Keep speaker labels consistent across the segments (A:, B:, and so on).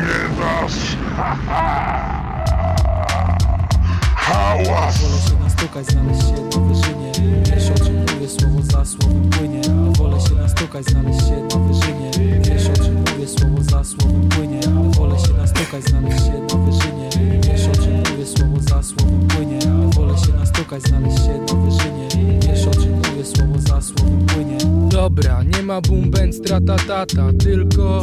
A: pamiętasz? Hałas!
B: Wolę się nastukać, znaleźć się na wyżynie. Wiesz o czym mówię, słowo za słowem płynie. Ale wolę się nastukać, znaleźć się na wyżynie. Wiesz o czym mówię, słowo za słowem płynie. Ale wolę się nastukać, znaleźć się na wyżynie. Wiesz o czym mówię, słowo za słowem płynie. Ale wolę się nastukać, znaleźć się na wyżynie. Wiesz o czym mówię, słowo za słowem płynie.
C: Dobra, nie ma boom bang strata tata, tylko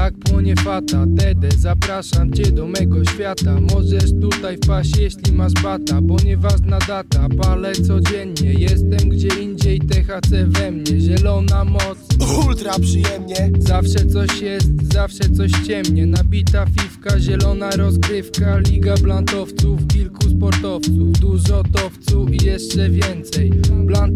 C: tak płonie fata Dede, zapraszam cię do mego świata. Możesz tutaj wpaść jeśli masz bata Bo nieważna data, palę codziennie. Jestem gdzie indziej, THC we mnie Zielona moc,
D: Ultra przyjemnie.
C: Zawsze coś jest, zawsze coś ciemnie. Nabita fifka, zielona rozgrywka Liga blantowców, kilku sportowców. Dużo towców i jeszcze więcej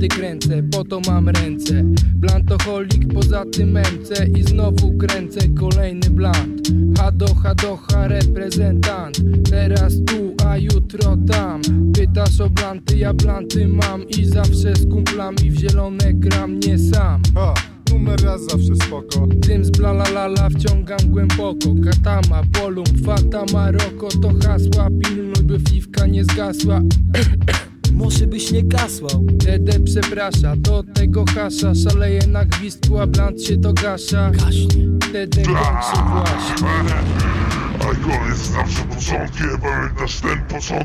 C: Kręcę, po to mam ręce. Blantoholik, poza tym MC I znowu kręcę kolejny blant. Hado, hadocha, reprezentant. Teraz tu, a jutro tam. Pytasz o blanty, ja blanty mam I zawsze z kumplami w zielone gram, nie sam.
D: Ha, numer raz zawsze spoko.
C: Tym z blalalala wciągam głęboko. Katama, Polum, Fata, Maroko. To hasła, pilnuj by fliwka nie zgasła
B: Może byś nie kasłał
C: Dede przeprasza, do tego hasza. Szaleje na gwizdku, a blant się dogasza.
B: Gaśnie.
C: Dede kończy właśnie
A: Ale koniec zawsze początkiem, pamiętasz ten początek?